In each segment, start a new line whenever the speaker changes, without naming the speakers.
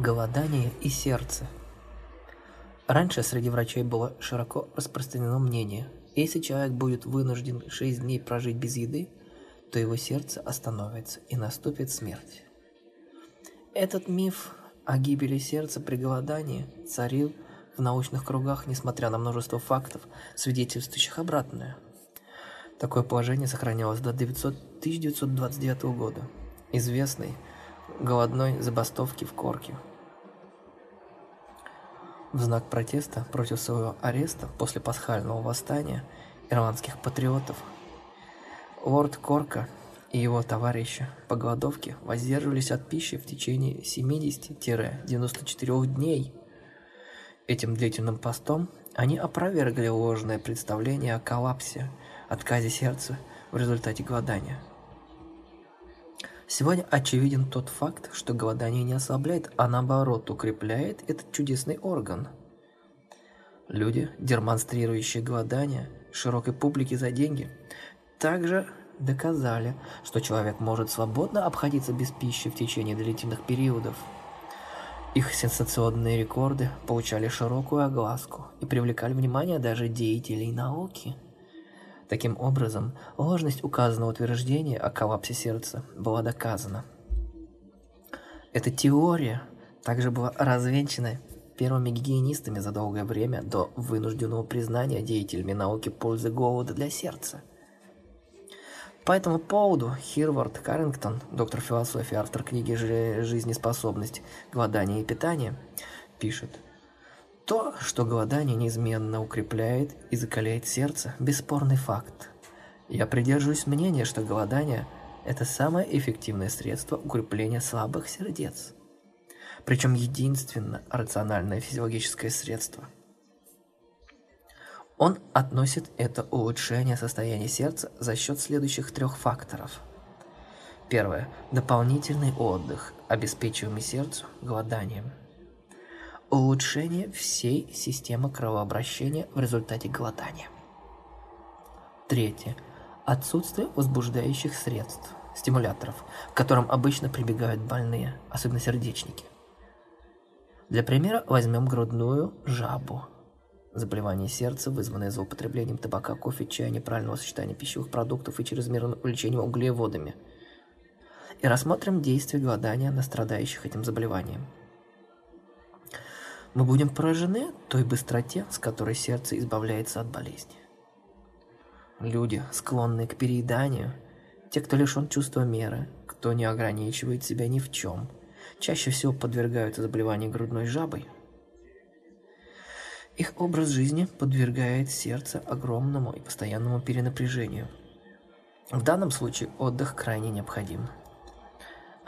Голодание и сердце. Раньше среди врачей было широко распространено мнение, если человек будет вынужден 6 дней прожить без еды, то его сердце остановится и наступит смерть. Этот миф о гибели сердца при голодании царил в научных кругах, несмотря на множество фактов, свидетельствующих обратное. Такое положение сохранялось до 900, 1929 года. Известной голодной забастовки в Корке – в знак протеста против своего ареста после пасхального восстания ирландских патриотов, лорд Корка и его товарищи по голодовке воздерживались от пищи в течение 70-94 дней. Этим длительным постом они опровергли ложное представление о коллапсе, отказе сердца в результате голодания – Сегодня очевиден тот факт, что голодание не ослабляет, а наоборот укрепляет этот чудесный орган. Люди, демонстрирующие голодание широкой публике за деньги, также доказали, что человек может свободно обходиться без пищи в течение длительных периодов. Их сенсационные рекорды получали широкую огласку и привлекали внимание даже деятелей науки. Таким образом, ложность указанного утверждения о коллапсе сердца была доказана. Эта теория также была развенчана первыми гигиенистами за долгое время до вынужденного признания деятелями науки пользы голода для сердца. По этому поводу Хирвард Каррингтон, доктор философии, автор книги «Жизнеспособность, голодание и питание», пишет – то, что голодание неизменно укрепляет и закаляет сердце – бесспорный факт. Я придерживаюсь мнения, что голодание – это самое эффективное средство укрепления слабых сердец. Причем единственно рациональное физиологическое средство. Он относит это улучшение состояния сердца за счет следующих трех факторов. Первое. Дополнительный отдых, обеспечиваемый сердцу голоданием – улучшение всей системы кровообращения в результате голодания. Третье. Отсутствие возбуждающих средств, стимуляторов, к которым обычно прибегают больные, особенно сердечники. Для примера возьмем грудную жабу. Заболевание сердца, вызванное злоупотреблением табака, кофе, чая, неправильного сочетания пищевых продуктов и чрезмерным увлечением углеводами. И рассмотрим действие голодания на страдающих этим заболеванием – мы будем поражены той быстроте, с которой сердце избавляется от болезни. Люди, склонные к перееданию, те, кто лишен чувства меры, кто не ограничивает себя ни в чем, чаще всего подвергаются заболеванию грудной жабой. Их образ жизни подвергает сердце огромному и постоянному перенапряжению. В данном случае отдых крайне необходим.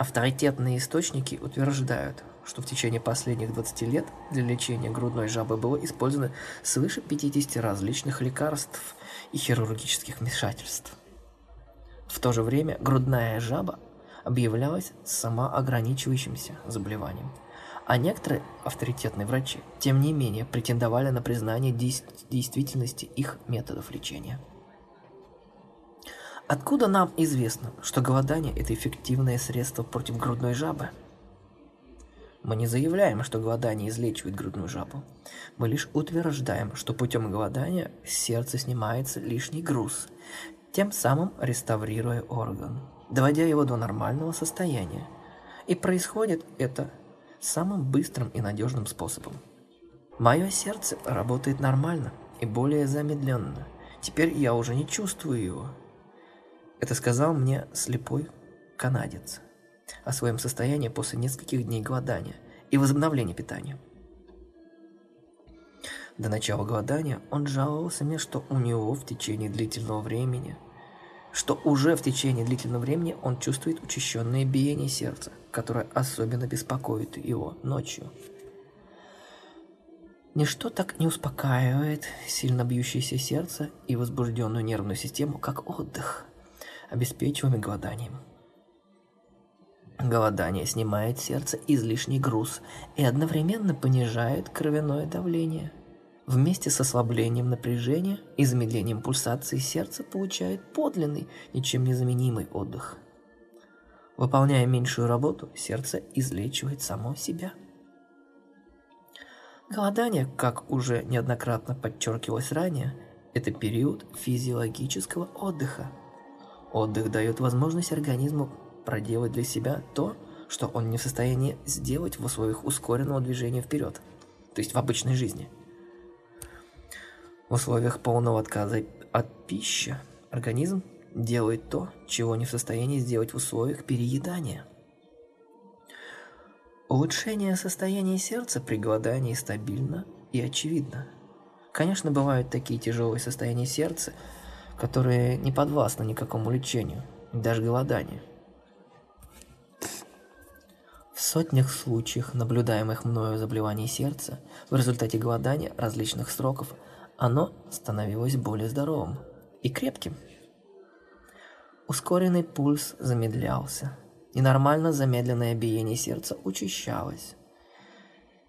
Авторитетные источники утверждают, что в течение последних 20 лет для лечения грудной жабы было использовано свыше 50 различных лекарств и хирургических вмешательств. В то же время грудная жаба объявлялась самоограничивающимся заболеванием, а некоторые авторитетные врачи, тем не менее, претендовали на признание действительности их методов лечения. Откуда нам известно, что голодание – это эффективное средство против грудной жабы – мы не заявляем, что голодание излечивает грудную жабу. Мы лишь утверждаем, что путем голодания с сердца снимается лишний груз, тем самым реставрируя орган, доводя его до нормального состояния. И происходит это самым быстрым и надежным способом. Мое сердце работает нормально и более замедленно. Теперь я уже не чувствую его. Это сказал мне слепой канадец о своем состоянии после нескольких дней голодания и возобновления питания. До начала голодания он жаловался мне, что у него в течение длительного времени, что уже в течение длительного времени он чувствует учащенное биение сердца, которое особенно беспокоит его ночью. Ничто так не успокаивает сильно бьющееся сердце и возбужденную нервную систему, как отдых, обеспечиваемый голоданием. Голодание снимает сердце излишний груз и одновременно понижает кровяное давление. Вместе с ослаблением напряжения и замедлением пульсации сердце получает подлинный, ничем не заменимый отдых. Выполняя меньшую работу, сердце излечивает само себя. Голодание, как уже неоднократно подчеркивалось ранее, это период физиологического отдыха. Отдых дает возможность организму проделать для себя то, что он не в состоянии сделать в условиях ускоренного движения вперед, то есть в обычной жизни. В условиях полного отказа от пищи организм делает то, чего не в состоянии сделать в условиях переедания. Улучшение состояния сердца при голодании стабильно и очевидно. Конечно, бывают такие тяжелые состояния сердца, которые не подвластны никакому лечению, даже голоданию. В сотнях случаев, наблюдаемых мною заболеваний сердца, в результате голодания различных сроков, оно становилось более здоровым и крепким. Ускоренный пульс замедлялся. Ненормально замедленное биение сердца учащалось.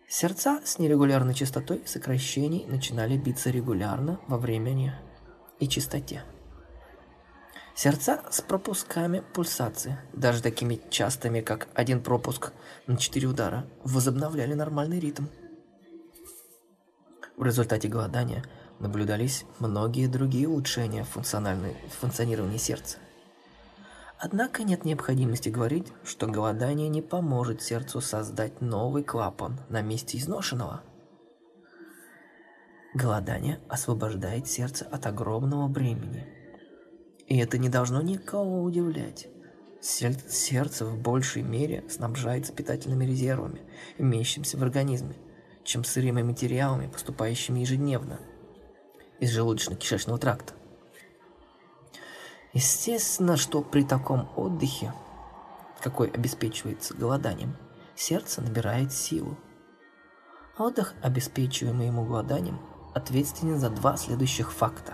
Сердца с нерегулярной частотой сокращений начинали биться регулярно во времени и частоте. Сердца с пропусками пульсации, даже такими частыми, как один пропуск на 4 удара, возобновляли нормальный ритм. В результате голодания наблюдались многие другие улучшения функционирования сердца. Однако нет необходимости говорить, что голодание не поможет сердцу создать новый клапан на месте изношенного. Голодание освобождает сердце от огромного бремени. И это не должно никого удивлять. Сердце в большей мере снабжается питательными резервами, имеющимися в организме, чем сырыми материалами, поступающими ежедневно из желудочно-кишечного тракта. Естественно, что при таком отдыхе, какой обеспечивается голоданием, сердце набирает силу. Отдых, обеспечиваемый ему голоданием, ответственен за два следующих факта.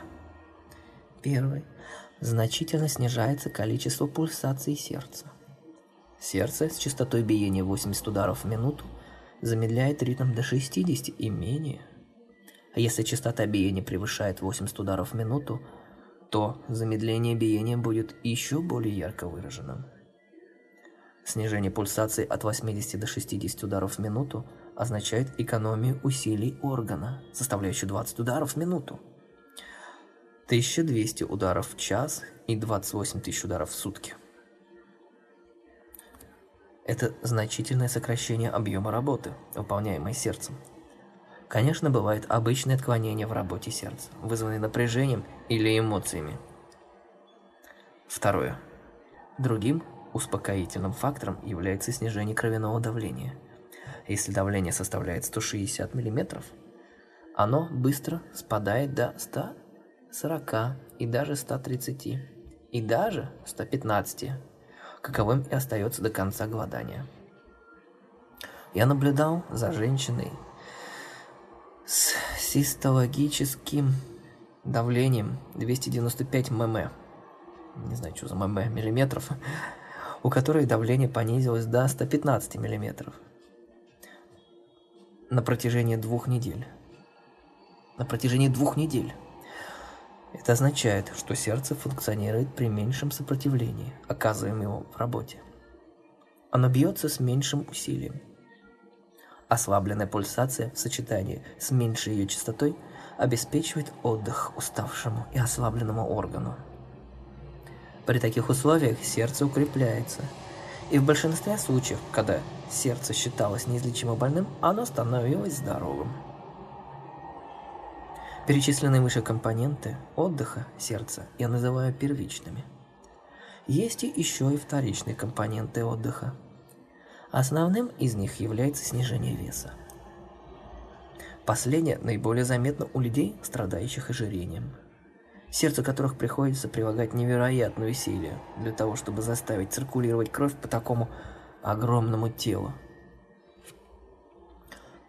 Первый. Значительно снижается количество пульсаций сердца. Сердце с частотой биения 80 ударов в минуту замедляет ритм до 60 и менее. А если частота биения превышает 80 ударов в минуту, то замедление биения будет еще более ярко выраженным. Снижение пульсации от 80 до 60 ударов в минуту означает экономию усилий органа, составляющую 20 ударов в минуту. 1200 ударов в час и 28 тысяч ударов в сутки. Это значительное сокращение объема работы, выполняемой сердцем. Конечно, бывают обычные отклонения в работе сердца, вызванные напряжением или эмоциями. Второе. Другим успокоительным фактором является снижение кровяного давления. Если давление составляет 160 мм, оно быстро спадает до 140 и даже 130, и даже 115, каковым и остается до конца голодания. Я наблюдал за женщиной с систологическим давлением 295 мм. Не знаю, что за мм, миллиметров. У которой давление понизилось до 115 миллиметров. На протяжении двух недель. На протяжении двух недель. Это означает, что сердце функционирует при меньшем сопротивлении, оказываемого в работе. Оно бьется с меньшим усилием. Ослабленная пульсация в сочетании с меньшей ее частотой обеспечивает отдых уставшему и ослабленному органу. При таких условиях сердце укрепляется, и в большинстве случаев, когда сердце считалось неизлечимо больным, оно становилось здоровым. Перечисленные выше компоненты отдыха сердца я называю первичными. Есть и еще и вторичные компоненты отдыха – Основным из них является снижение веса. Последнее наиболее заметно у людей, страдающих ожирением, сердцу которых приходится прилагать невероятные усилия для того, чтобы заставить циркулировать кровь по такому огромному телу.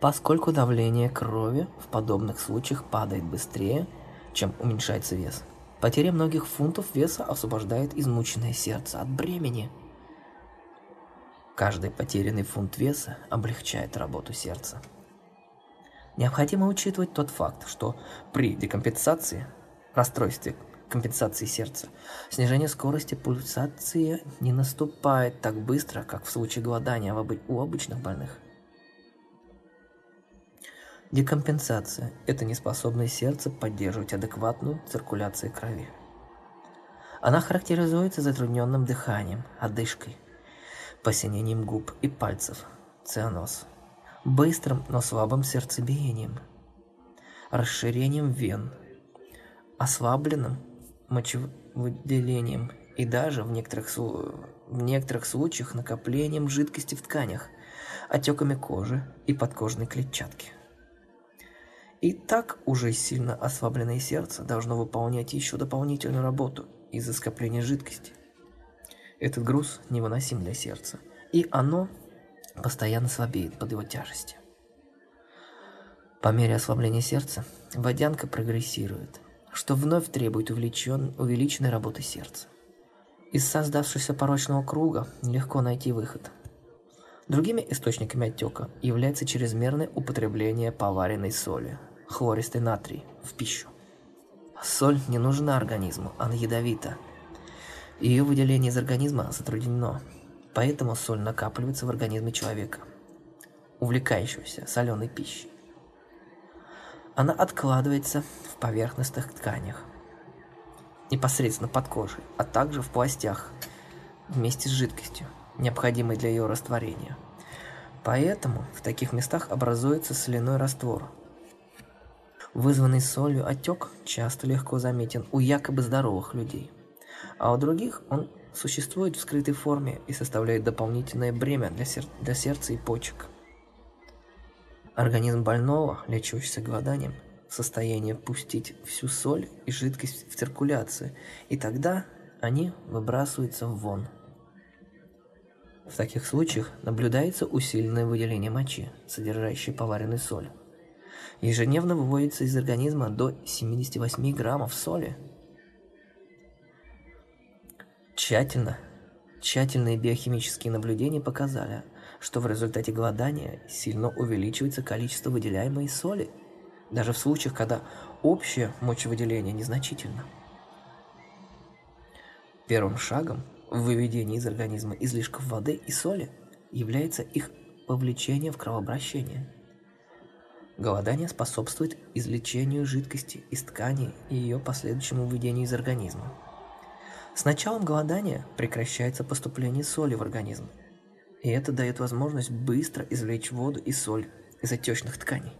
Поскольку давление крови в подобных случаях падает быстрее, чем уменьшается вес, потеря многих фунтов веса освобождает измученное сердце от бремени – Каждый потерянный фунт веса облегчает работу сердца. Необходимо учитывать тот факт, что при декомпенсации, расстройстве компенсации сердца, снижение скорости пульсации не наступает так быстро, как в случае голодания у обычных больных. Декомпенсация – это неспособность сердца поддерживать адекватную циркуляцию крови. Она характеризуется затрудненным дыханием, одышкой, посинением губ и пальцев, цианоз, быстрым, но слабым сердцебиением, расширением вен, ослабленным мочевыделением и даже в некоторых, в некоторых случаях накоплением жидкости в тканях, отеками кожи и подкожной клетчатки. И так уже сильно ослабленное сердце должно выполнять еще дополнительную работу из-за скопления жидкости. Этот груз невыносим для сердца, и оно постоянно слабеет под его тяжестью. По мере ослабления сердца водянка прогрессирует, что вновь требует увеличен, увеличенной работы сердца. Из создавшегося порочного круга легко найти выход. Другими источниками отека является чрезмерное употребление поваренной соли – хлористый натрий в пищу. Соль не нужна организму, она ядовита. Ее выделение из организма затруднено, поэтому соль накапливается в организме человека, увлекающегося соленой пищей. Она откладывается в поверхностных тканях, непосредственно под кожей, а также в пластях вместе с жидкостью, необходимой для ее растворения. Поэтому в таких местах образуется соляной раствор – Вызванный солью отек часто легко заметен у якобы здоровых людей, а у других он существует в скрытой форме и составляет дополнительное бремя для, сер для сердца и почек. Организм больного, лечащегося голоданием, в состоянии пустить всю соль и жидкость в циркуляцию, и тогда они выбрасываются вон. В таких случаях наблюдается усиленное выделение мочи, содержащей поваренную соль. Ежедневно выводится из организма до 78 граммов соли. Тщательно, тщательные биохимические наблюдения показали, что в результате голодания сильно увеличивается количество выделяемой соли, даже в случаях, когда общее мочевыделение незначительно. Первым шагом в выведении из организма излишков воды и соли является их вовлечение в кровообращение – Голодание способствует излечению жидкости из ткани и ее последующему выведению из организма. С началом голодания прекращается поступление соли в организм, и это дает возможность быстро извлечь воду и соль из отечных тканей.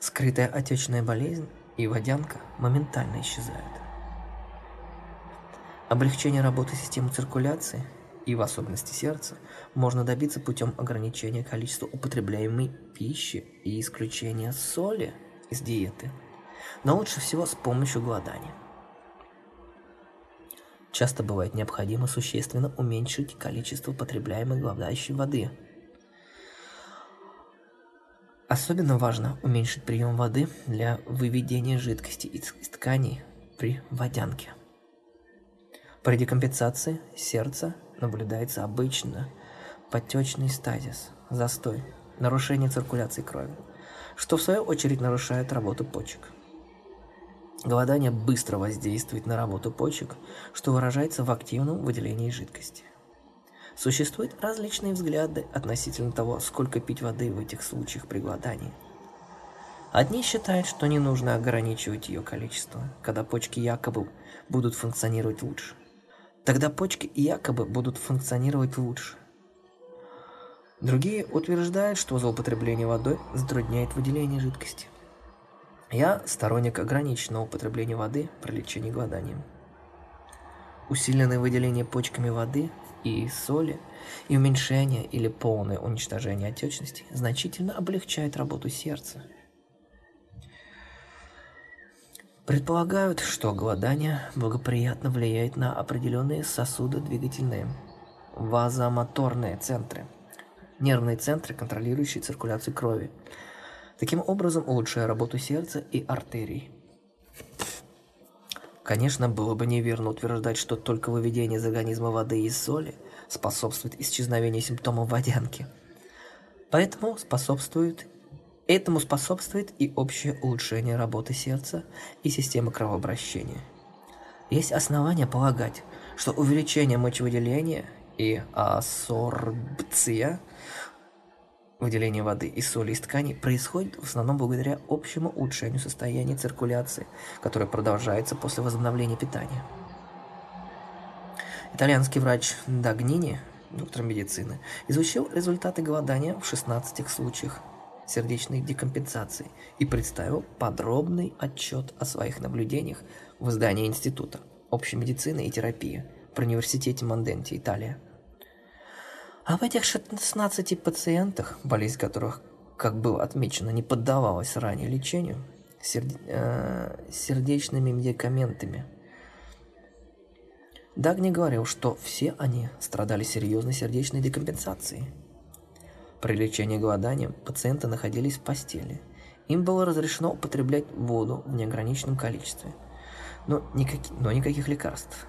Скрытая отечная болезнь и водянка моментально исчезают. Облегчение работы системы циркуляции – и в особенности сердца, можно добиться путем ограничения количества употребляемой пищи и исключения соли из диеты, но лучше всего с помощью голодания. Часто бывает необходимо существенно уменьшить количество потребляемой голодающей воды. Особенно важно уменьшить прием воды для выведения жидкости из тканей при водянке. При декомпенсации сердца наблюдается обычно подтечный стазис, застой, нарушение циркуляции крови, что в свою очередь нарушает работу почек. Голодание быстро воздействует на работу почек, что выражается в активном выделении жидкости. Существуют различные взгляды относительно того, сколько пить воды в этих случаях при голодании. Одни считают, что не нужно ограничивать ее количество, когда почки якобы будут функционировать лучше. Тогда почки якобы будут функционировать лучше. Другие утверждают, что злоупотребление водой затрудняет выделение жидкости. Я сторонник ограниченного употребления воды при лечении голоданием. Усиленное выделение почками воды и соли и уменьшение или полное уничтожение отечности значительно облегчает работу сердца. Предполагают, что голодание благоприятно влияет на определенные сосудодвигательные, вазомоторные центры, нервные центры, контролирующие циркуляцию крови, таким образом улучшая работу сердца и артерий. Конечно, было бы неверно утверждать, что только выведение из организма воды и соли способствует исчезновению симптомов водянки. Поэтому способствует Этому способствует и общее улучшение работы сердца и системы кровообращения. Есть основания полагать, что увеличение мочевыделения и ассорбция Выделение воды и соли из тканей происходит в основном благодаря общему улучшению состояния циркуляции, которое продолжается после возобновления питания. Итальянский врач Дагнини, доктор медицины, изучил результаты голодания в 16 случаях сердечной декомпенсации и представил подробный отчет о своих наблюдениях в издании Института общей медицины и терапии при университете Манденти, Италия. А в этих 16 пациентах, болезнь которых, как было отмечено, не поддавалась ранее лечению серде э сердечными медикаментами, Дагни говорил, что все они страдали серьезной сердечной декомпенсацией. При лечении голоданием пациенты находились в постели. Им было разрешено употреблять воду в неограниченном количестве, но, никаки, но никаких лекарств.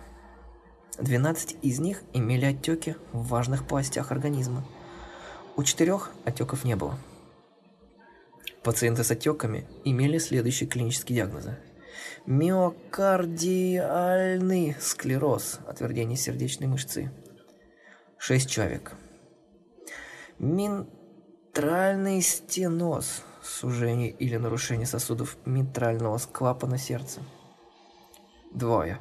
12 из них имели отеки в важных полостях организма. У четырех отеков не было. Пациенты с отеками имели следующие клинические диагнозы. Миокардиальный склероз, отвердение сердечной мышцы. 6 человек. Митральный стеноз, сужение или нарушение сосудов митрального клапана сердца. Двое.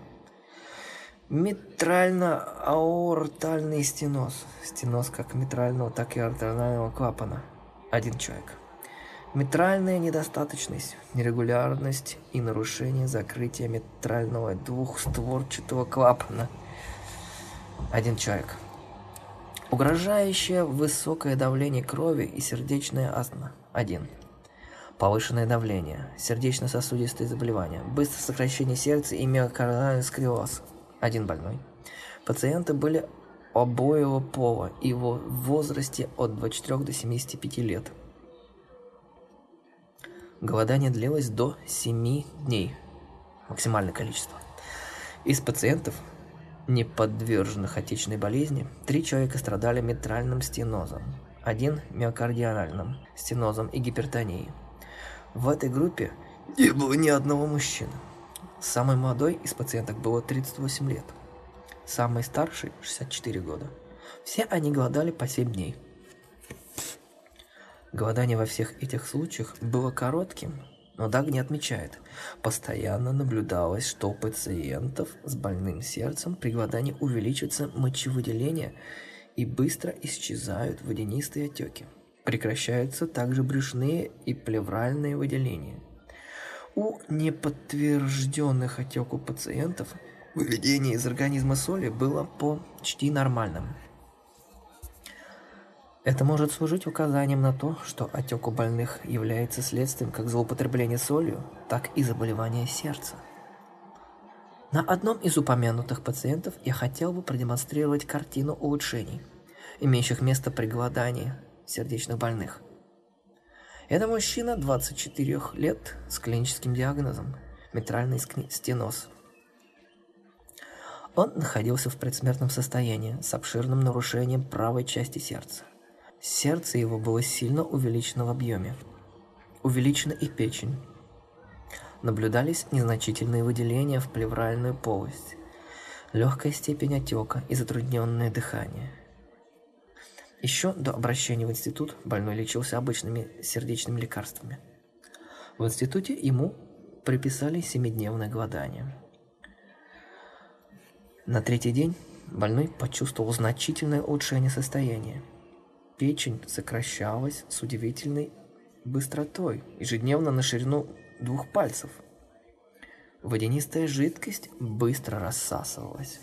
Митрально-аортальный стеноз. Стеноз как митрального, так и аортального клапана. Один человек. Митральная недостаточность, нерегулярность и нарушение закрытия митрального двухстворчатого клапана. Один человек. Угрожающее высокое давление крови и сердечная астма. Один. Повышенное давление, сердечно-сосудистые заболевания, быстрое сокращение сердца и миокардиальный сколиоз один больной. Пациенты были обоего пола и в возрасте от 24 до 75 лет. Голодание длилось до 7 дней, максимальное количество. Из пациентов, не подверженных отечной болезни, три человека страдали митральным стенозом, один миокардиальным стенозом и гипертонией. В этой группе не было ни одного мужчины. Самый молодой из пациенток было 38 лет. Самый старший – 64 года. Все они голодали по 7 дней. Голодание во всех этих случаях было коротким, но Дагни отмечает, постоянно наблюдалось, что у пациентов с больным сердцем при голодании увеличивается мочевыделение и быстро исчезают водянистые отеки. Прекращаются также брюшные и плевральные выделения – у неподтвержденных отеку пациентов выведение из организма соли было почти нормальным. Это может служить указанием на то, что отек у больных является следствием как злоупотребления солью, так и заболевания сердца. На одном из упомянутых пациентов я хотел бы продемонстрировать картину улучшений, имеющих место при голодании сердечных больных – это мужчина 24 лет с клиническим диагнозом митральный стеноз. Он находился в предсмертном состоянии с обширным нарушением правой части сердца. Сердце его было сильно увеличено в объеме. Увеличена и печень. Наблюдались незначительные выделения в плевральную полость, легкая степень отека и затрудненное дыхание – еще до обращения в институт больной лечился обычными сердечными лекарствами. В институте ему приписали семидневное голодание. На третий день больной почувствовал значительное улучшение состояния. Печень сокращалась с удивительной быстротой, ежедневно на ширину двух пальцев. Водянистая жидкость быстро рассасывалась.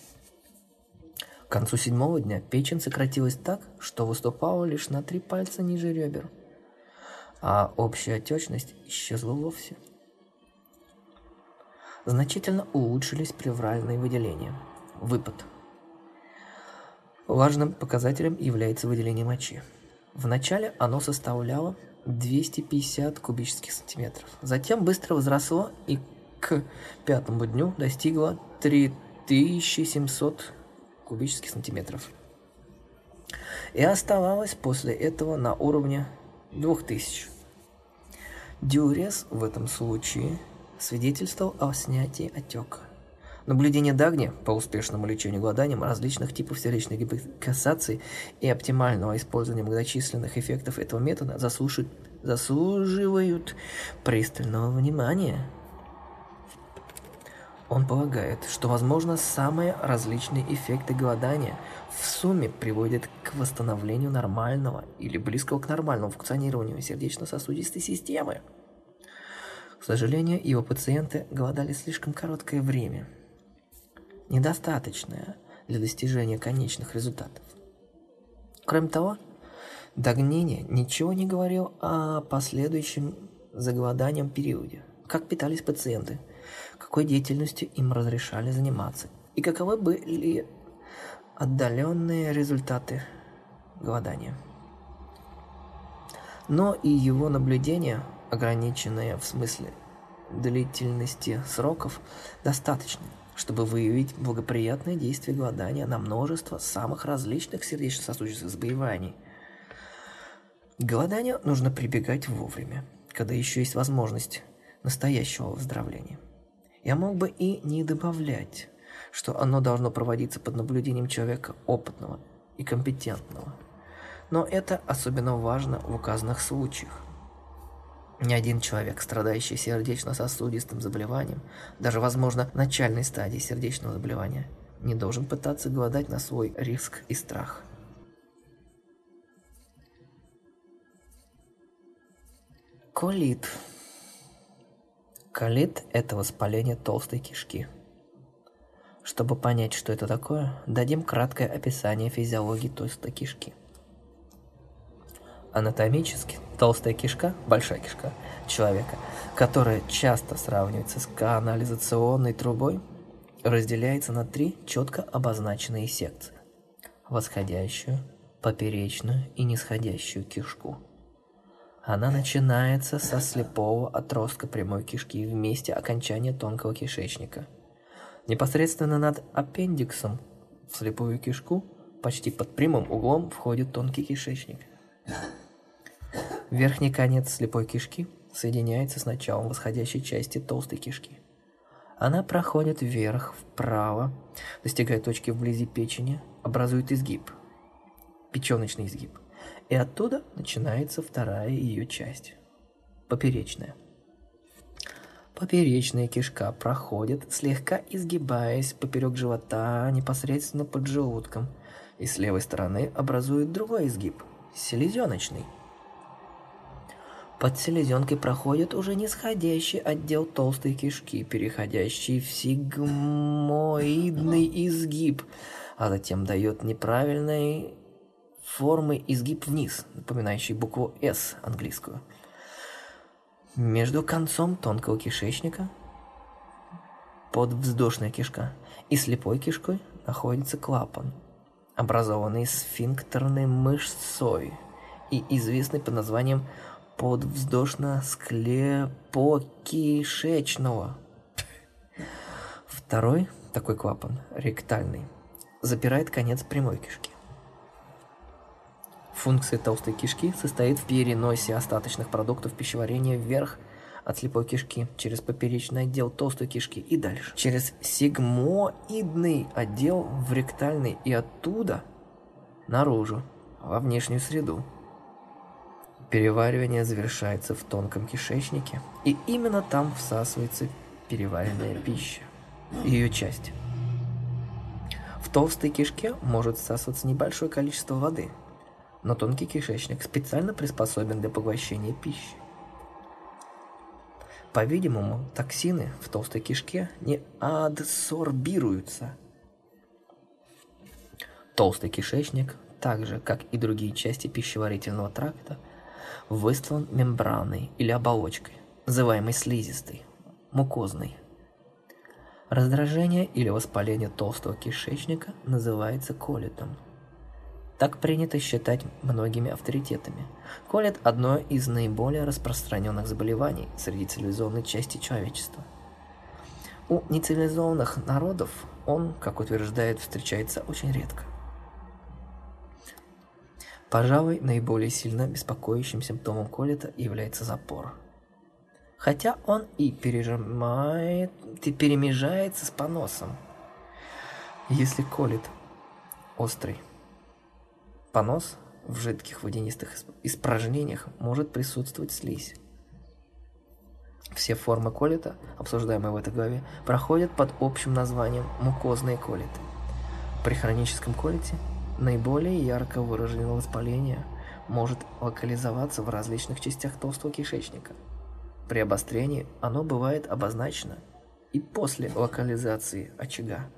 К концу седьмого дня печень сократилась так, что выступала лишь на три пальца ниже ребер, а общая отечность исчезла вовсе. Значительно улучшились плевральные выделения. Выпад. Важным показателем является выделение мочи. Вначале оно составляло 250 кубических сантиметров. Затем быстро возросло и к пятому дню достигло 3700 кубических сантиметров. И оставалась после этого на уровне 2000. Диурез в этом случае свидетельствовал о снятии отека. Наблюдение Дагни по успешному лечению голоданием различных типов сердечной гипокассации и оптимального использования многочисленных эффектов этого метода заслуживают пристального внимания. Он полагает, что, возможно, самые различные эффекты голодания в сумме приводят к восстановлению нормального или близкого к нормальному функционированию сердечно-сосудистой системы. К сожалению, его пациенты голодали слишком короткое время – недостаточное для достижения конечных результатов. Кроме того, Дагнини ничего не говорил о последующем заголоданием периоде, как питались пациенты, какой деятельностью им разрешали заниматься и каковы были отдаленные результаты голодания. Но и его наблюдения, ограниченные в смысле длительности сроков, достаточны чтобы выявить благоприятное действие голодания на множество самых различных сердечно-сосудистых заболеваний. К голоданию нужно прибегать вовремя, когда еще есть возможность настоящего выздоровления. Я мог бы и не добавлять, что оно должно проводиться под наблюдением человека опытного и компетентного. Но это особенно важно в указанных случаях. Ни один человек, страдающий сердечно-сосудистым заболеванием, даже, возможно, начальной стадии сердечного заболевания, не должен пытаться голодать на свой риск и страх. Колит. Колит – это воспаление толстой кишки. Чтобы понять, что это такое, дадим краткое описание физиологии толстой кишки. Анатомически толстая кишка, большая кишка человека, которая часто сравнивается с канализационной трубой, разделяется на три четко обозначенные секции. Восходящую, поперечную и нисходящую кишку. Она начинается со слепого отростка прямой кишки в месте окончания тонкого кишечника. Непосредственно над аппендиксом в слепую кишку почти под прямым углом входит тонкий кишечник. Верхний конец слепой кишки соединяется с началом восходящей части толстой кишки. Она проходит вверх, вправо, достигая точки вблизи печени, образует изгиб, печеночный изгиб. И оттуда начинается вторая ее часть, поперечная. Поперечная кишка проходит, слегка изгибаясь поперек живота, непосредственно под желудком, и с левой стороны образует другой изгиб, селезеночный – под селезенкой проходит уже нисходящий отдел толстой кишки, переходящий в сигмоидный изгиб, а затем дает неправильной формы изгиб вниз, напоминающий букву «С» английскую. Между концом тонкого кишечника, подвздошная кишка, и слепой кишкой находится клапан, образованный сфинктерной мышцой и известный под названием подвздошно-склепокишечного. Второй, такой клапан, ректальный, запирает конец прямой кишки. Функция толстой кишки состоит в переносе остаточных продуктов пищеварения вверх от слепой кишки через поперечный отдел толстой кишки и дальше. Через сигмоидный отдел в ректальный и оттуда наружу, во внешнюю среду. Переваривание завершается в тонком кишечнике, и именно там всасывается переваренная пища, ее часть. В толстой кишке может всасываться небольшое количество воды, но тонкий кишечник специально приспособлен для поглощения пищи. По-видимому, токсины в толстой кишке не адсорбируются. Толстый кишечник, так же как и другие части пищеварительного тракта, выстлан мембраной или оболочкой, называемой слизистой, мукозной. Раздражение или воспаление толстого кишечника называется колитом. Так принято считать многими авторитетами. Колит – одно из наиболее распространенных заболеваний среди цивилизованной части человечества. У нецивилизованных народов он, как утверждает, встречается очень редко. Пожалуй, наиболее сильно беспокоящим симптомом колита является запор. хотя он и пережимает, и перемежается с поносом. Если колет острый понос, в жидких водянистых испражнениях может присутствовать слизь. Все формы колита, обсуждаемые в этой главе, проходят под общим названием мукозные колиты. При хроническом колите наиболее ярко выраженное воспаление может локализоваться в различных частях толстого кишечника. При обострении оно бывает обозначено и после локализации очага.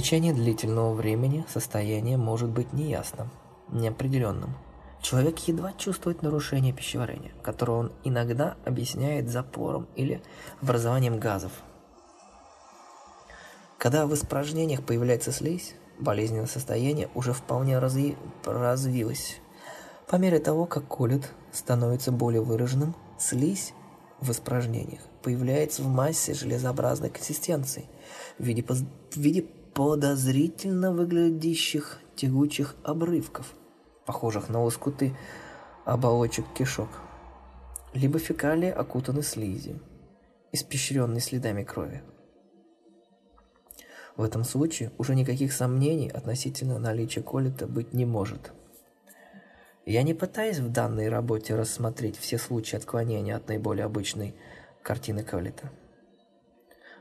Течение длительного времени состояние может быть неясным, неопределенным. Человек едва чувствует нарушение пищеварения, которое он иногда объясняет запором или образованием газов. Когда в испражнениях появляется слизь, болезненное состояние уже вполне разви... развилось. По мере того, как колет становится более выраженным, слизь в испражнениях появляется в массе железообразной консистенции в виде, в виде подозрительно выглядящих тягучих обрывков, похожих на лоскуты оболочек кишок, либо фекалии окутаны слизью, испещренной следами крови. В этом случае уже никаких сомнений относительно наличия колита быть не может. Я не пытаюсь в данной работе рассмотреть все случаи отклонения от наиболее обычной картины колита.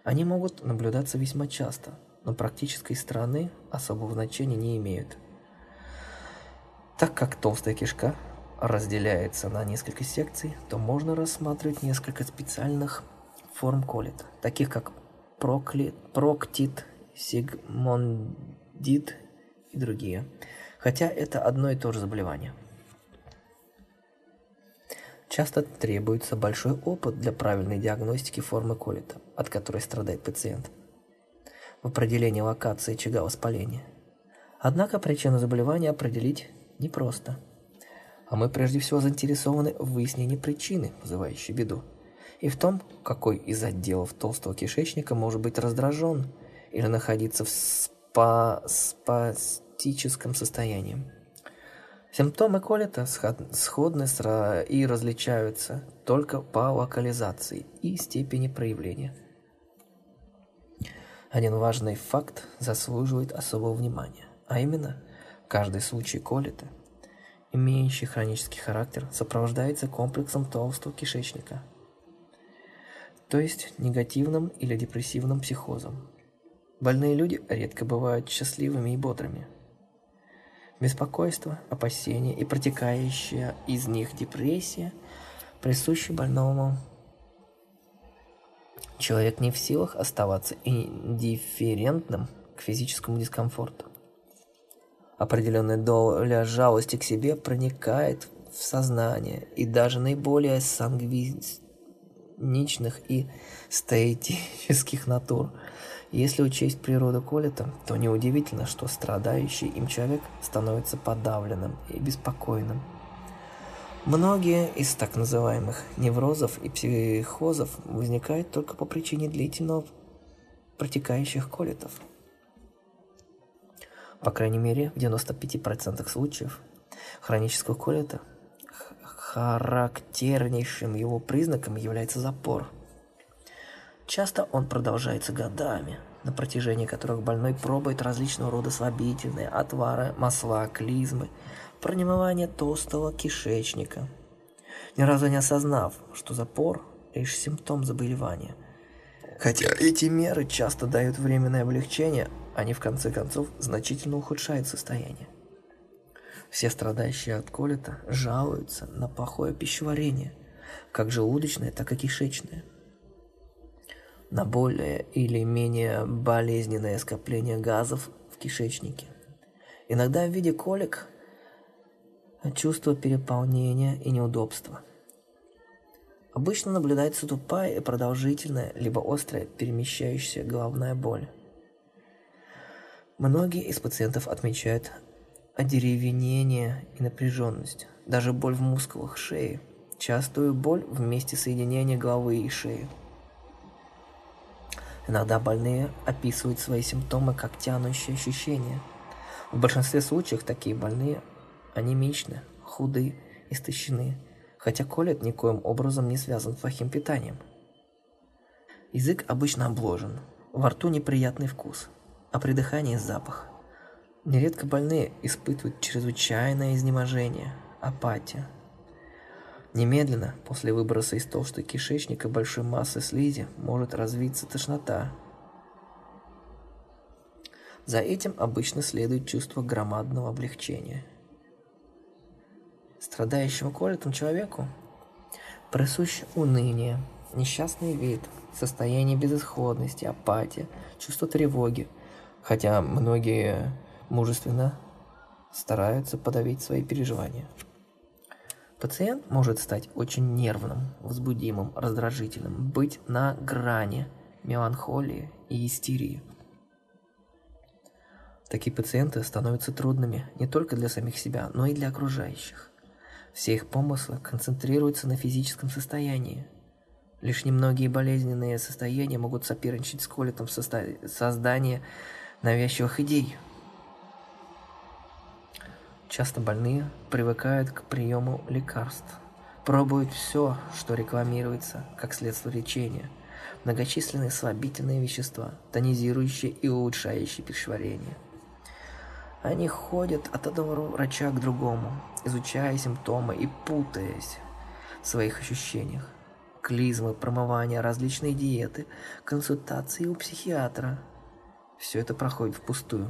Они могут наблюдаться весьма часто – но практической стороны особого значения не имеют. Так как толстая кишка разделяется на несколько секций, то можно рассматривать несколько специальных форм колит, таких как проклит, проктит, сигмондит и другие, хотя это одно и то же заболевание. Часто требуется большой опыт для правильной диагностики формы колита, от которой страдает пациент в определении локации очага воспаления. Однако причину заболевания определить непросто. А мы прежде всего заинтересованы в выяснении причины, вызывающей беду, и в том, какой из отделов толстого кишечника может быть раздражен или находиться в спа спастическом состоянии. Симптомы колита сходны и различаются только по локализации и степени проявления. Один важный факт заслуживает особого внимания, а именно, каждый случай колита, имеющий хронический характер, сопровождается комплексом толстого кишечника, то есть негативным или депрессивным психозом. Больные люди редко бывают счастливыми и бодрыми. Беспокойство, опасения и протекающая из них депрессия присущи больному Человек не в силах оставаться индифферентным к физическому дискомфорту. Определенная доля жалости к себе проникает в сознание, и даже наиболее сангвиничных и стейтических натур. Если учесть природу колета, то неудивительно, что страдающий им человек становится подавленным и беспокойным. Многие из так называемых неврозов и психозов возникают только по причине длительного протекающих колитов. По крайней мере, в 95% случаев хронического колита характернейшим его признаком является запор. Часто он продолжается годами, на протяжении которых больной пробует различного рода слабительные, отвары, масла, клизмы – промывание толстого кишечника, ни разу не осознав, что запор – лишь симптом заболевания. Хотя эти меры часто дают временное облегчение, они в конце концов значительно ухудшают состояние. Все страдающие от колита жалуются на плохое пищеварение, как желудочное, так и кишечное. На более или менее болезненное скопление газов в кишечнике. Иногда в виде колик чувство переполнения и неудобства. Обычно наблюдается тупая и продолжительная, либо острая перемещающаяся головная боль. Многие из пациентов отмечают одеревенение и напряженность, даже боль в мускулах шеи, частую боль в месте соединения головы и шеи. Иногда больные описывают свои симптомы как тянущие ощущения. В большинстве случаев такие больные анемичны, худы, истощены, хотя колет никоим образом не связан с плохим питанием. Язык обычно обложен, во рту неприятный вкус, а при дыхании запах. Нередко больные испытывают чрезвычайное изнеможение, апатия. Немедленно, после выброса из толстой кишечника большой массы слизи, может развиться тошнота. За этим обычно следует чувство громадного облегчения. Страдающему колитом человеку присуще уныние, несчастный вид, состояние безысходности, апатия, чувство тревоги, хотя многие мужественно стараются подавить свои переживания. Пациент может стать очень нервным, возбудимым, раздражительным, быть на грани меланхолии и истерии. Такие пациенты становятся трудными не только для самих себя, но и для окружающих. Все их помыслы концентрируются на физическом состоянии. Лишь немногие болезненные состояния могут соперничать с колитом в создании навязчивых идей – Часто больные привыкают к приему лекарств, пробуют все, что рекламируется как следствие лечения, многочисленные слабительные вещества, тонизирующие и улучшающие пищеварение. Они ходят от одного врача к другому, изучая симптомы и путаясь в своих ощущениях. Клизмы, промывания, различные диеты, консультации у психиатра. Все это проходит впустую.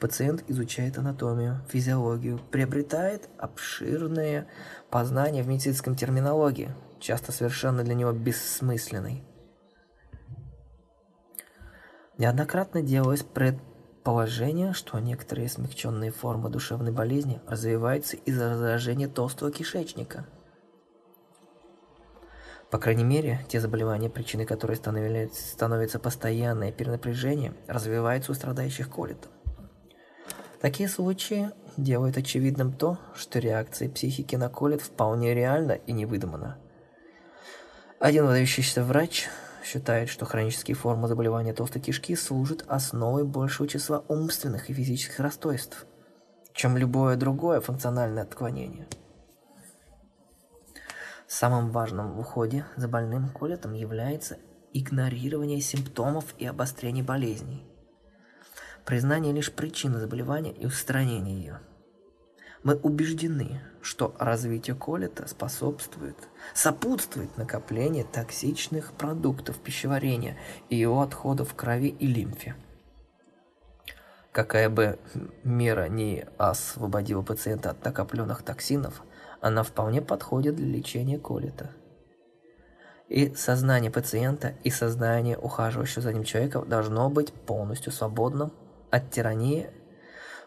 Пациент изучает анатомию, физиологию, приобретает обширные познания в медицинском терминологии, часто совершенно для него бессмысленной. Неоднократно делалось предположение, что некоторые смягченные формы душевной болезни развиваются из-за раздражения толстого кишечника. По крайней мере, те заболевания, причиной которой становится постоянное перенапряжение, развиваются у страдающих колитом. Такие случаи делают очевидным то, что реакция психики на колит вполне реальна и невыдумана. Один выдающийся врач считает, что хронические формы заболевания толстой кишки служат основой большего числа умственных и физических расстройств, чем любое другое функциональное отклонение. Самым важным в уходе за больным колитом является игнорирование симптомов и обострение болезней признание лишь причины заболевания и устранение ее. Мы убеждены, что развитие колита способствует, сопутствует накоплению токсичных продуктов пищеварения и его отходов в крови и лимфе. Какая бы мера ни освободила пациента от накопленных токсинов, она вполне подходит для лечения колита. И сознание пациента, и сознание ухаживающего за ним человека должно быть полностью свободным от тирании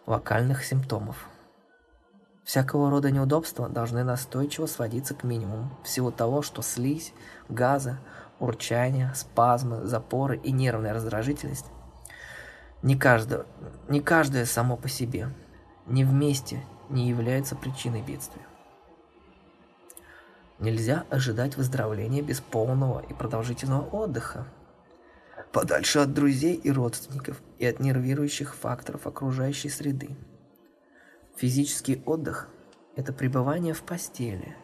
вокальных симптомов. Всякого рода неудобства должны настойчиво сводиться к минимуму, в силу того, что слизь, газы, урчание, спазмы, запоры и нервная раздражительность не каждое, не каждое само по себе, не вместе не является причиной бедствия. Нельзя ожидать выздоровления без полного и продолжительного отдыха, подальше от друзей и родственников и от нервирующих факторов окружающей среды. Физический отдых – это пребывание в постели,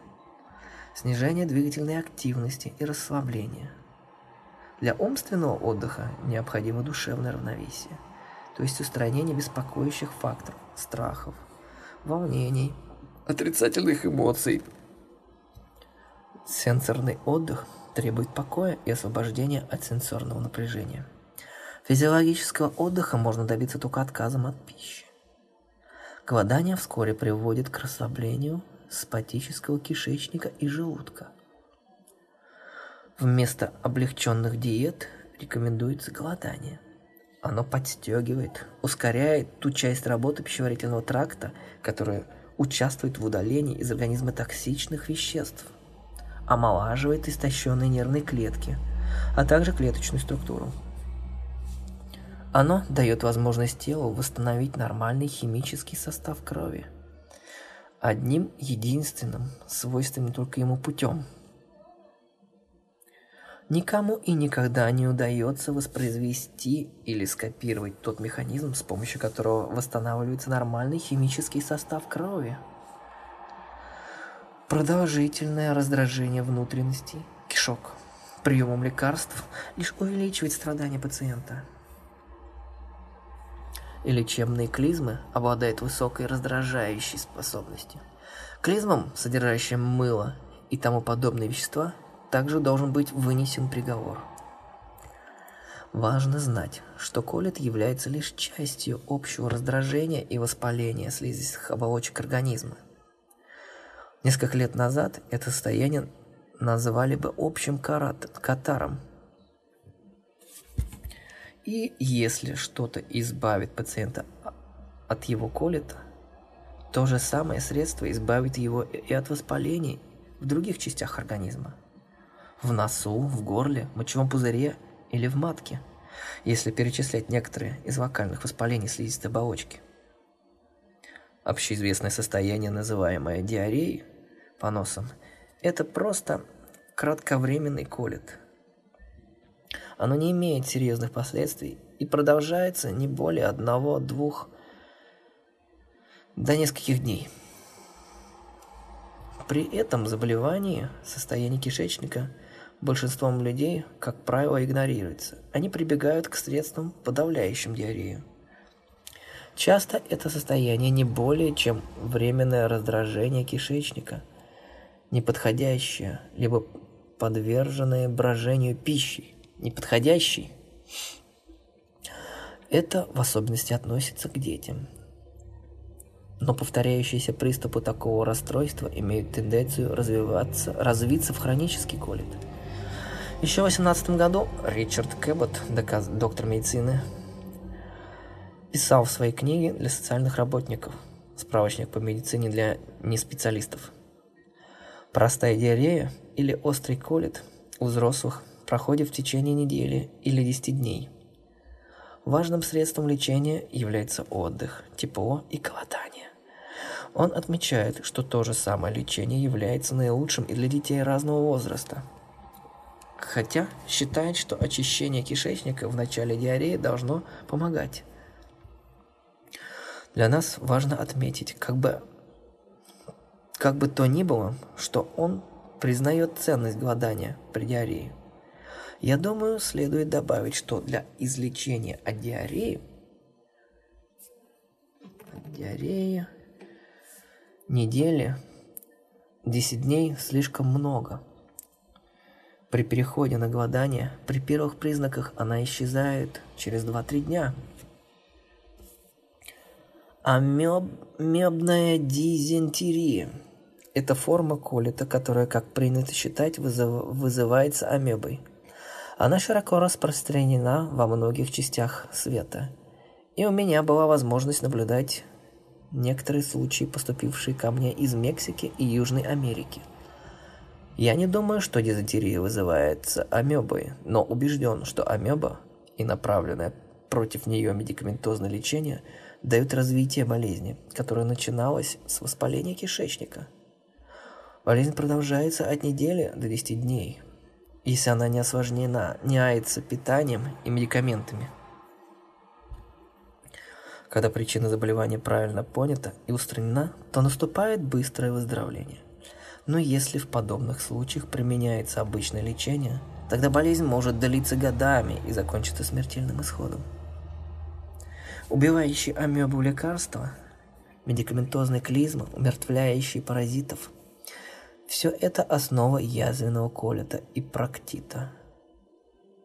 снижение двигательной активности и расслабление. Для умственного отдыха необходимо душевное равновесие, то есть устранение беспокоящих факторов, страхов, волнений, отрицательных эмоций. Сенсорный отдых – требует покоя и освобождения от сенсорного напряжения. Физиологического отдыха можно добиться только отказом от пищи. Голодание вскоре приводит к расслаблению спатического кишечника и желудка. Вместо облегченных диет рекомендуется голодание. Оно подстегивает, ускоряет ту часть работы пищеварительного тракта, которая участвует в удалении из организма токсичных веществ – омолаживает истощенные нервные клетки, а также клеточную структуру. Оно дает возможность телу восстановить нормальный химический состав крови. Одним единственным, свойственным только ему путем. Никому и никогда не удается воспроизвести или скопировать тот механизм, с помощью которого восстанавливается нормальный химический состав крови. Продолжительное раздражение внутренностей, кишок, приемом лекарств лишь увеличивает страдания пациента. И лечебные клизмы обладают высокой раздражающей способностью. Клизмам, содержащим мыло и тому подобные вещества, также должен быть вынесен приговор. Важно знать, что колит является лишь частью общего раздражения и воспаления слизистых оболочек организма – Несколько лет назад это состояние называли бы общим катаром. И если что-то избавит пациента от его колита, то же самое средство избавит его и от воспалений в других частях организма. В носу, в горле, мочевом пузыре или в матке, если перечислять некоторые из вокальных воспалений слизистой оболочки. Общеизвестное состояние, называемое диареей, поносом. Это просто кратковременный колит. Оно не имеет серьезных последствий и продолжается не более одного-двух до нескольких дней. При этом заболевании состояние кишечника большинством людей, как правило, игнорируется. Они прибегают к средствам, подавляющим диарею. Часто это состояние не более чем временное раздражение кишечника – неподходящее, либо подверженное брожению пищей, неподходящей. Это в особенности относится к детям. Но повторяющиеся приступы такого расстройства имеют тенденцию развиваться, развиться в хронический колит. Еще в 18 году Ричард Кэббот, доктор медицины, писал в своей книге для социальных работников справочник по медицине для неспециалистов – Простая диарея или острый колит у взрослых проходит в течение недели или 10 дней. Важным средством лечения является отдых, тепло и голодание. Он отмечает, что то же самое лечение является наилучшим и для детей разного возраста. Хотя считает, что очищение кишечника в начале диареи должно помогать. Для нас важно отметить, как бы как бы то ни было, что он признает ценность голодания при диарее. Я думаю, следует добавить, что для излечения от диареи, от диареи недели, 10 дней слишком много. При переходе на голодание, при первых признаках она исчезает через 2-3 дня. Амебная дизентерия – это форма колита, которая, как принято считать, вызыв... вызывается амебой. Она широко распространена во многих частях света. И у меня была возможность наблюдать некоторые случаи, поступившие ко мне из Мексики и Южной Америки. Я не думаю, что дизентерия вызывается амебой, но убежден, что амеба и направленное против нее медикаментозное лечение дают развитие болезни, которая начиналась с воспаления кишечника. Болезнь продолжается от недели до 10 дней, если она не осложнена, не ается питанием и медикаментами. Когда причина заболевания правильно понята и устранена, то наступает быстрое выздоровление. Но если в подобных случаях применяется обычное лечение, тогда болезнь может длиться годами и закончиться смертельным исходом. Убивающие амебу лекарства, медикаментозные клизмы, умертвляющие паразитов – все это основа язвенного колита и проктита.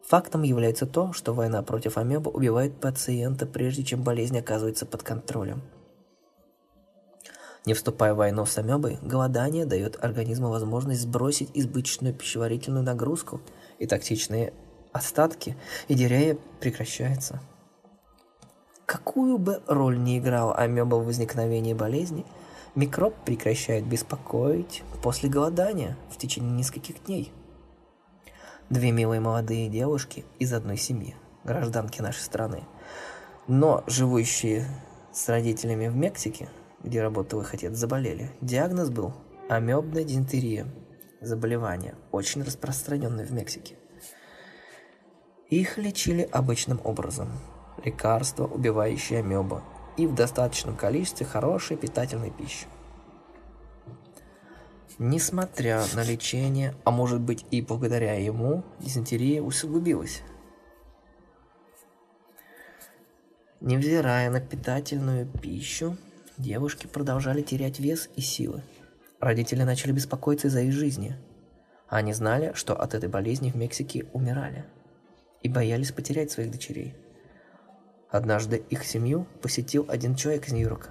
Фактом является то, что война против амебы убивает пациента, прежде чем болезнь оказывается под контролем. Не вступая в войну с амебой, голодание дает организму возможность сбросить избыточную пищеварительную нагрузку и токсичные остатки, и диарея прекращается. Какую бы роль ни играла амеба в возникновении болезни – Микроб прекращает беспокоить после голодания в течение нескольких дней. Две милые молодые девушки из одной семьи, гражданки нашей страны, но живущие с родителями в Мексике, где работал их отец, заболели. Диагноз был амебная дизентерия, заболевание, очень распространенное в Мексике. Их лечили обычным образом. Лекарства, убивающие амебу, и в достаточном количестве хорошей питательной пищи. Несмотря на лечение, а может быть и благодаря ему, дизентерия усугубилась. Невзирая на питательную пищу, девушки продолжали терять вес и силы. Родители начали беспокоиться за их жизни. Они знали, что от этой болезни в Мексике умирали и боялись потерять своих дочерей. Однажды их семью посетил один человек из Нью-Йорка.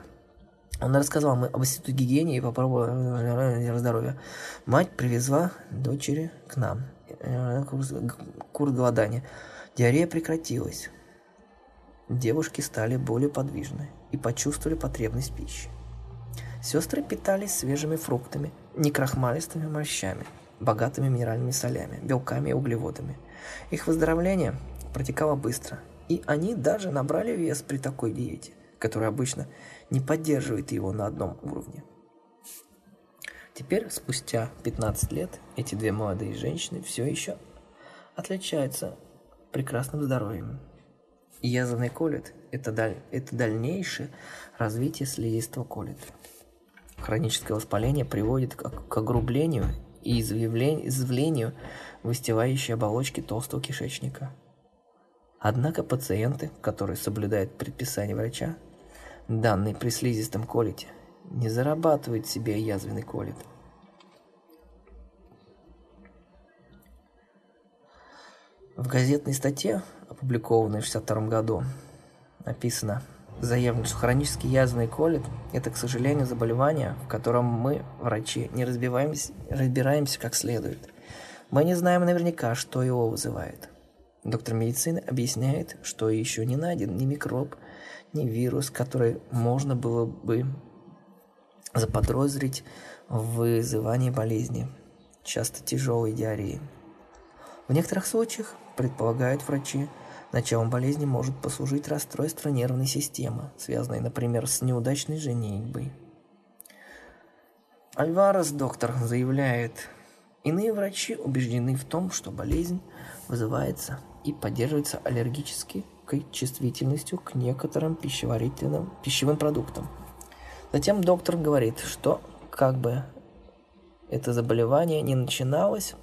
Он рассказал мне об институте гигиены и попробовал здоровья. Мать привезла дочери к нам. Курс, курс голодания. Диарея прекратилась. Девушки стали более подвижны и почувствовали потребность в пище. Сестры питались свежими фруктами, некрахмалистыми мощами, богатыми минеральными солями, белками и углеводами. Их выздоровление протекало быстро, и они даже набрали вес при такой диете, которая обычно не поддерживает его на одном уровне. Теперь, спустя 15 лет, эти две молодые женщины все еще отличаются прекрасным здоровьем. Язвенный колит – это, даль, это дальнейшее развитие слизистого колита. Хроническое воспаление приводит к, к огрублению и извлению выстилающей оболочки толстого кишечника. Однако пациенты, которые соблюдают предписание врача, данные при слизистом колите, не зарабатывают себе язвенный колит. В газетной статье, опубликованной в 1962 году, написано Заявлено, что хронический язвенный колит – это, к сожалению, заболевание, в котором мы, врачи, не разбираемся, разбираемся как следует. Мы не знаем наверняка, что его вызывает. Доктор медицины объясняет, что еще не найден ни микроб, ни вирус, который можно было бы заподозрить в вызывании болезни, часто тяжелой диареи. В некоторых случаях, предполагают врачи, Началом болезни может послужить расстройство нервной системы, связанное, например, с неудачной женитьбой. Альварес, доктор, заявляет, иные врачи убеждены в том, что болезнь вызывается и поддерживается аллергической чувствительностью к некоторым пищеварительным пищевым продуктам. Затем доктор говорит, что как бы это заболевание не начиналось,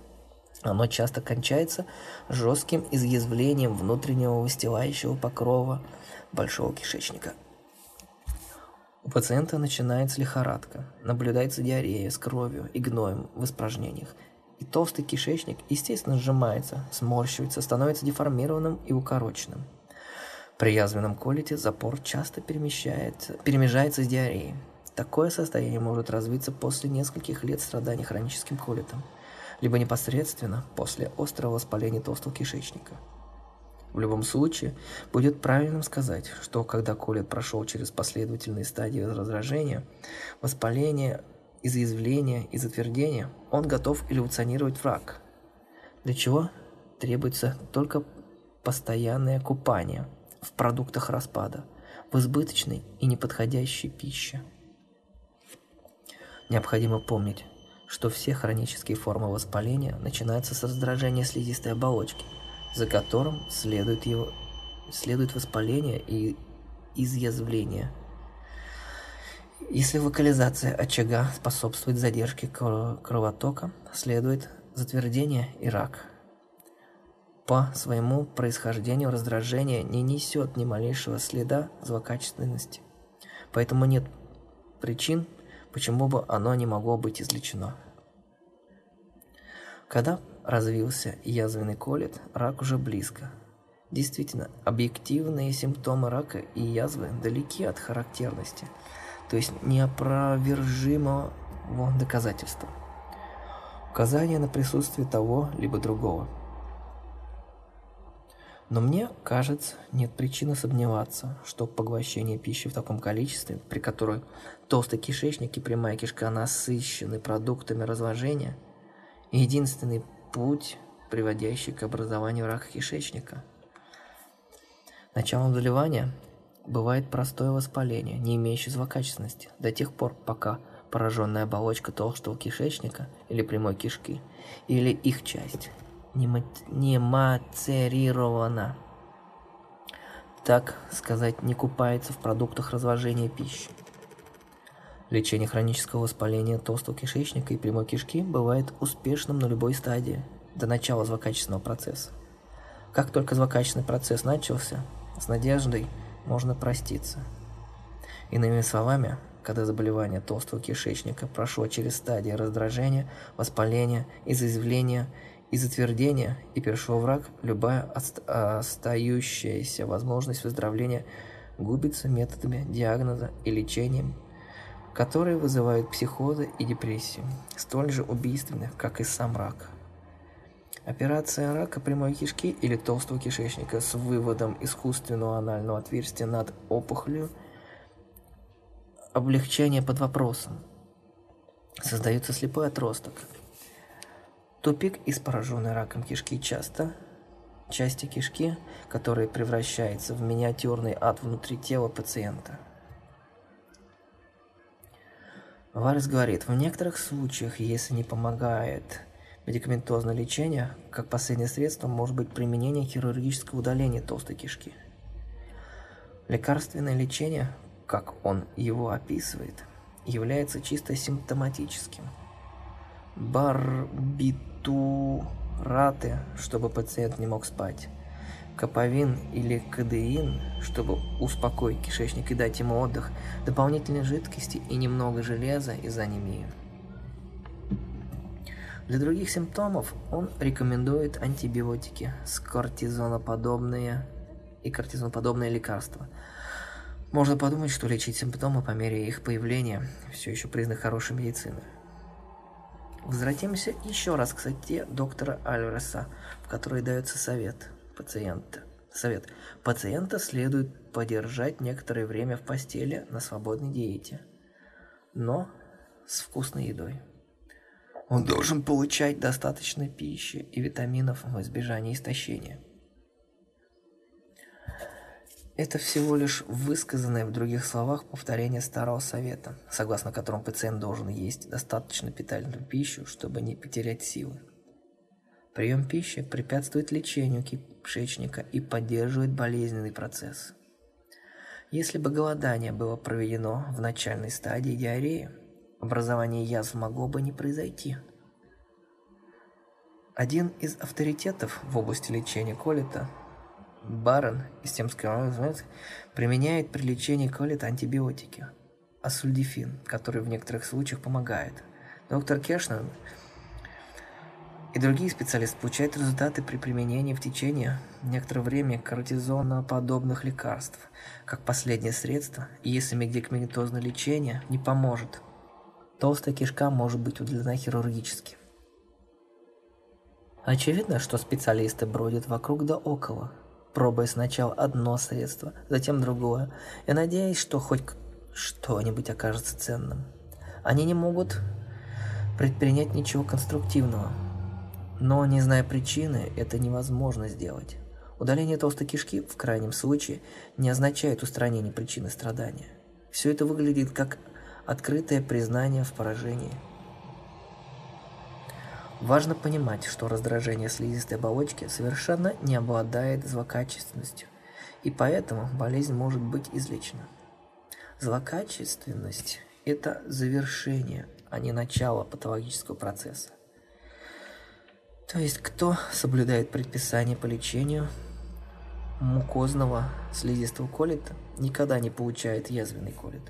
оно часто кончается жестким изъязвлением внутреннего выстилающего покрова большого кишечника. У пациента начинается лихорадка, наблюдается диарея с кровью и гноем в испражнениях, и толстый кишечник, естественно, сжимается, сморщивается, становится деформированным и укороченным. При язвенном колите запор часто перемещается, перемежается с диареей. Такое состояние может развиться после нескольких лет страданий хроническим колитом – либо непосредственно после острого воспаления толстого кишечника. В любом случае, будет правильным сказать, что когда колет прошел через последовательные стадии раздражения, воспаления, изъязвления и затвердения, он готов эволюционировать в рак, для чего требуется только постоянное купание в продуктах распада, в избыточной и неподходящей пище. Необходимо помнить, что все хронические формы воспаления начинаются с раздражения слизистой оболочки, за которым следует, его, следует воспаление и изъязвление. Если локализация очага способствует задержке кровотока, следует затвердение и рак. По своему происхождению раздражение не несет ни малейшего следа злокачественности, поэтому нет причин почему бы оно не могло быть излечено. Когда развился язвенный колит, рак уже близко. Действительно, объективные симптомы рака и язвы далеки от характерности, то есть неопровержимого доказательства. Указание на присутствие того либо другого – но мне кажется, нет причины сомневаться, что поглощение пищи в таком количестве, при которой толстый кишечник и прямая кишка насыщены продуктами разложения, единственный путь, приводящий к образованию рака кишечника. Началом заболевания бывает простое воспаление, не имеющее злокачественности, до тех пор, пока пораженная оболочка толстого кишечника или прямой кишки, или их часть – не мацерирована. Так сказать, не купается в продуктах разложения пищи. Лечение хронического воспаления толстого кишечника и прямой кишки бывает успешным на любой стадии, до начала злокачественного процесса. Как только злокачественный процесс начался, с надеждой можно проститься. Иными словами, когда заболевание толстого кишечника прошло через стадии раздражения, воспаления, изъязвления и затвердения и перешел в рак, любая остающаяся возможность выздоровления губится методами диагноза и лечением, которые вызывают психозы и депрессию, столь же убийственных, как и сам рак. Операция рака прямой кишки или толстого кишечника с выводом искусственного анального отверстия над опухолью – облегчение под вопросом. Создается слепой отросток. Тупик из пораженной раком кишки часто части кишки, которые превращаются в миниатюрный ад внутри тела пациента. Варес говорит, в некоторых случаях, если не помогает медикаментозное лечение, как последнее средство может быть применение хирургического удаления толстой кишки. Лекарственное лечение как он его описывает, является чисто симптоматическим. Барбитураты, чтобы пациент не мог спать. Каповин или кадеин, чтобы успокоить кишечник и дать ему отдых, дополнительные жидкости и немного железа из анемии. Для других симптомов он рекомендует антибиотики с кортизоноподобные и кортизоноподобные лекарства – можно подумать, что лечить симптомы по мере их появления все еще признак хорошей медицины. Возвратимся еще раз к статье доктора Альвареса, в которой дается совет пациента. Совет. Пациента следует подержать некоторое время в постели на свободной диете, но с вкусной едой. Он должен получать достаточно пищи и витаминов в избежание истощения. Это всего лишь высказанное в других словах повторение старого совета, согласно которому пациент должен есть достаточно питательную пищу, чтобы не потерять силы. Прием пищи препятствует лечению кишечника и поддерживает болезненный процесс. Если бы голодание было проведено в начальной стадии диареи, образование язв могло бы не произойти. Один из авторитетов в области лечения колита – Барон из Темской области применяет при лечении колита антибиотики, асульдифин, который в некоторых случаях помогает. Доктор Кешнер и другие специалисты получают результаты при применении в течение некоторого времени кортизоноподобных лекарств, как последнее средство, если медикаментозное лечение не поможет, толстая кишка может быть удалена хирургически. Очевидно, что специалисты бродят вокруг да около – пробуя сначала одно средство, затем другое, и надеясь, что хоть что-нибудь окажется ценным. Они не могут предпринять ничего конструктивного. Но, не зная причины, это невозможно сделать. Удаление толстой кишки, в крайнем случае, не означает устранение причины страдания. Все это выглядит как открытое признание в поражении. Важно понимать, что раздражение слизистой оболочки совершенно не обладает злокачественностью, и поэтому болезнь может быть излечена. Злокачественность – это завершение, а не начало патологического процесса. То есть, кто соблюдает предписание по лечению мукозного слизистого колита, никогда не получает язвенный колит.